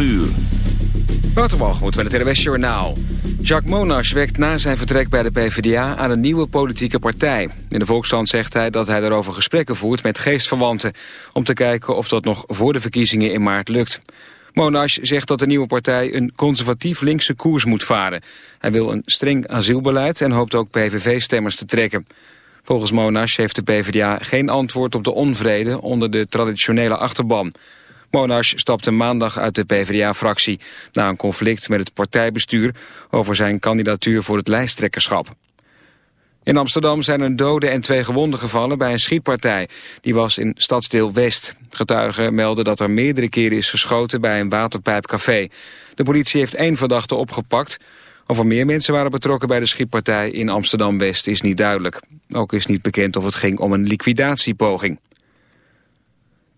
uur. Waterwalgemoed met het RWS Journaal. Jacques Monash werkt na zijn vertrek bij de PvdA aan een nieuwe politieke partij. In de Volkskrant zegt hij dat hij daarover gesprekken voert met geestverwanten... om te kijken of dat nog voor de verkiezingen in maart lukt. Monash zegt dat de nieuwe partij een conservatief linkse koers moet varen. Hij wil een streng asielbeleid en hoopt ook PVV-stemmers te trekken. Volgens Monash heeft de PvdA geen antwoord op de onvrede onder de traditionele achterban... Monash stapte maandag uit de PvdA-fractie... na een conflict met het partijbestuur over zijn kandidatuur voor het lijsttrekkerschap. In Amsterdam zijn een dode en twee gewonden gevallen bij een schietpartij. Die was in stadsdeel West. Getuigen melden dat er meerdere keren is geschoten bij een waterpijpcafé. De politie heeft één verdachte opgepakt. Of er meer mensen waren betrokken bij de schietpartij in Amsterdam-West is niet duidelijk. Ook is niet bekend of het ging om een liquidatiepoging.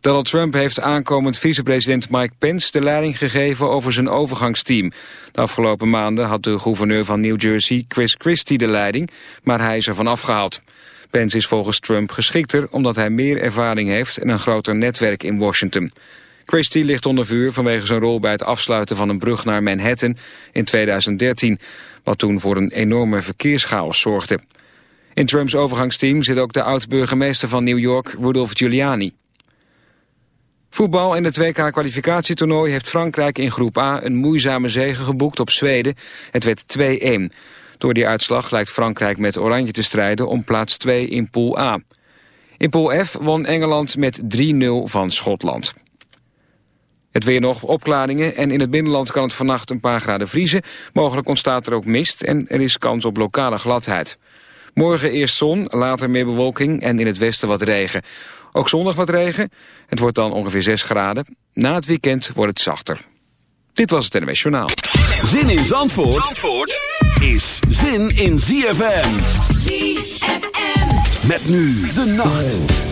Donald Trump heeft aankomend vicepresident Mike Pence de leiding gegeven over zijn overgangsteam. De afgelopen maanden had de gouverneur van New Jersey Chris Christie de leiding, maar hij is ervan afgehaald. Pence is volgens Trump geschikter omdat hij meer ervaring heeft en een groter netwerk in Washington. Christie ligt onder vuur vanwege zijn rol bij het afsluiten van een brug naar Manhattan in 2013, wat toen voor een enorme verkeerschaos zorgde. In Trumps overgangsteam zit ook de oud-burgemeester van New York, Rudolph Giuliani. Voetbal in het WK-kwalificatietoernooi heeft Frankrijk in groep A een moeizame zege geboekt op Zweden. Het werd 2-1. Door die uitslag lijkt Frankrijk met Oranje te strijden om plaats 2 in Pool A. In Pool F won Engeland met 3-0 van Schotland. Het weer nog opklaringen en in het binnenland kan het vannacht een paar graden vriezen. Mogelijk ontstaat er ook mist en er is kans op lokale gladheid. Morgen eerst zon, later meer bewolking en in het westen wat regen. Ook zondag wat regen. Het wordt dan ongeveer 6 graden. Na het weekend wordt het zachter. Dit was het NWS Journaal. Zin in Zandvoort, Zandvoort is zin in ZFM. ZFM. Met nu de nacht.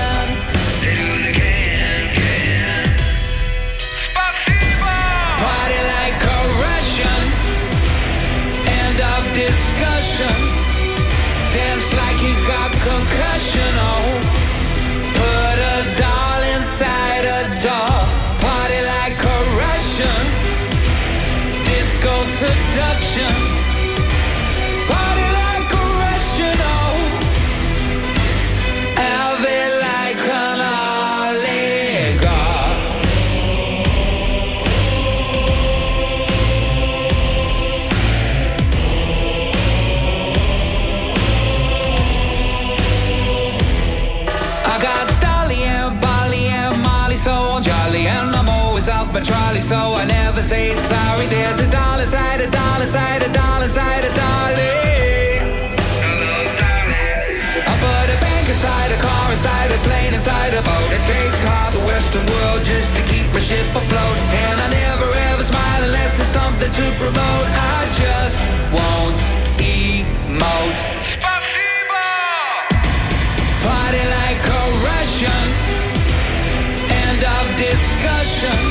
concussion oh. to promote. I just won't emote. Spasibo! Party like a Russian. End of discussion.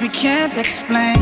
we can't explain.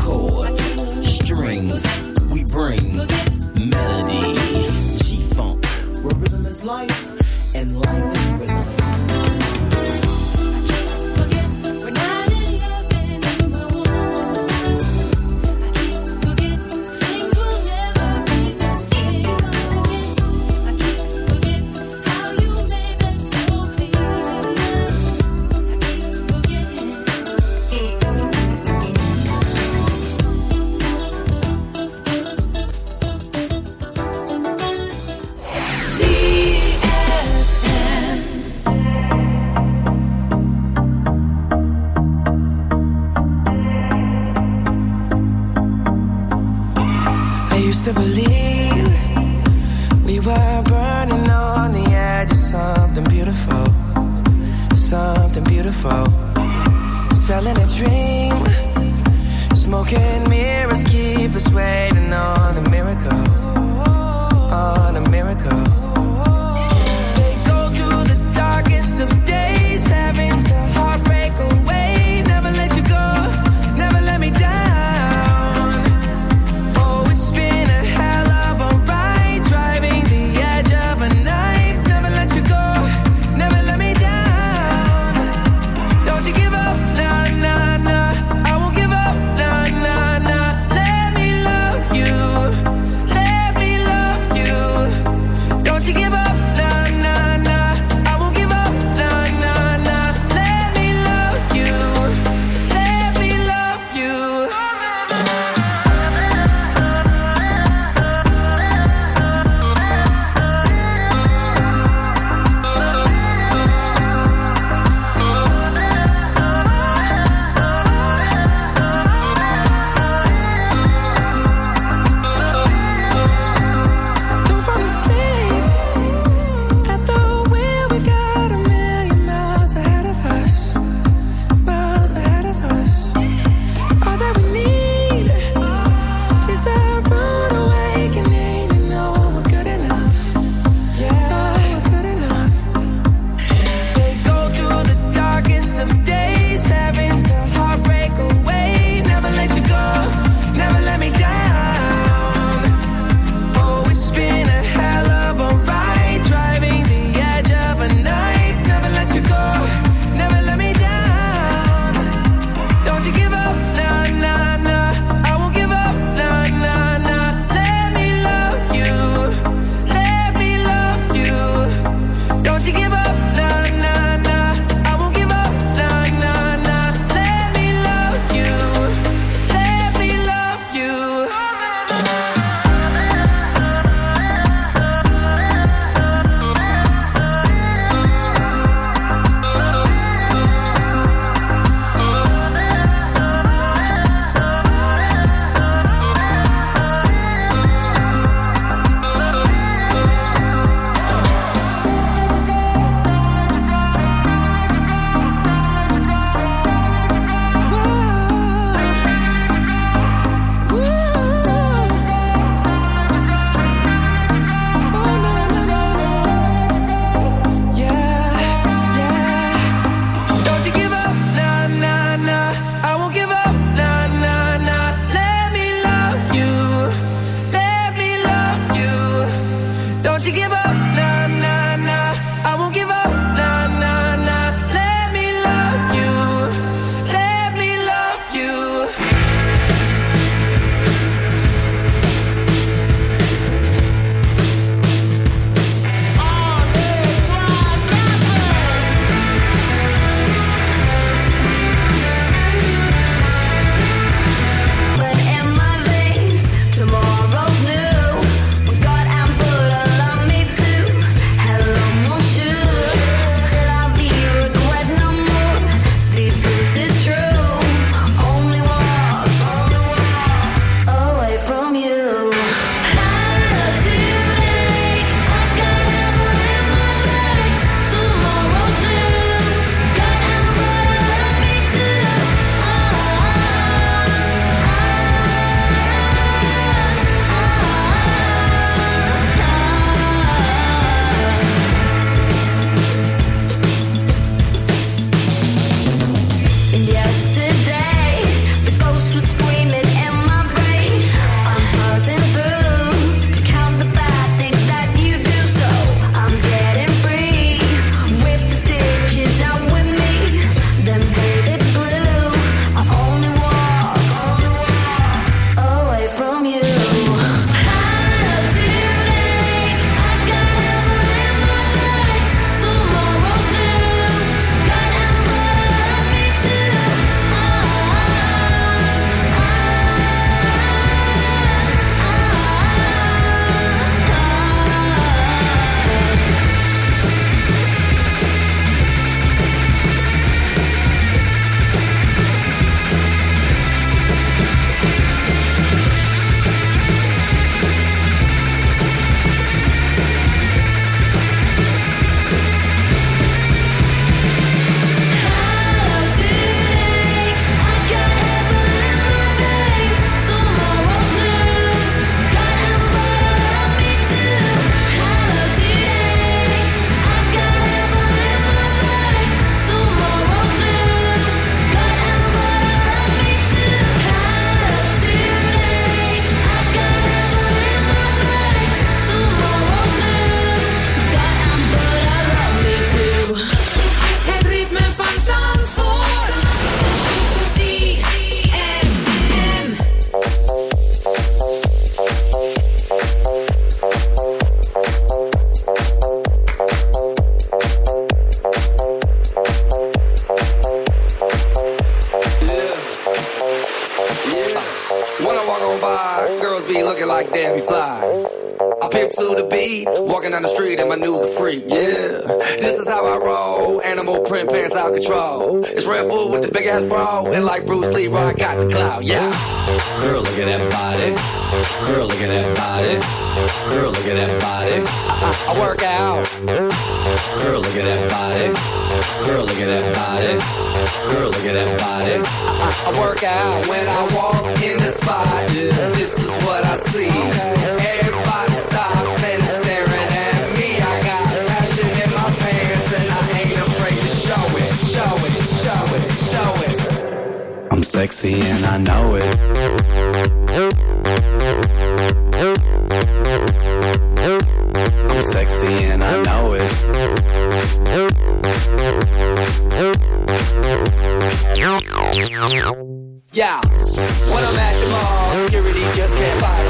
Chords, strings, we bring melody. G-Funk, where rhythm is life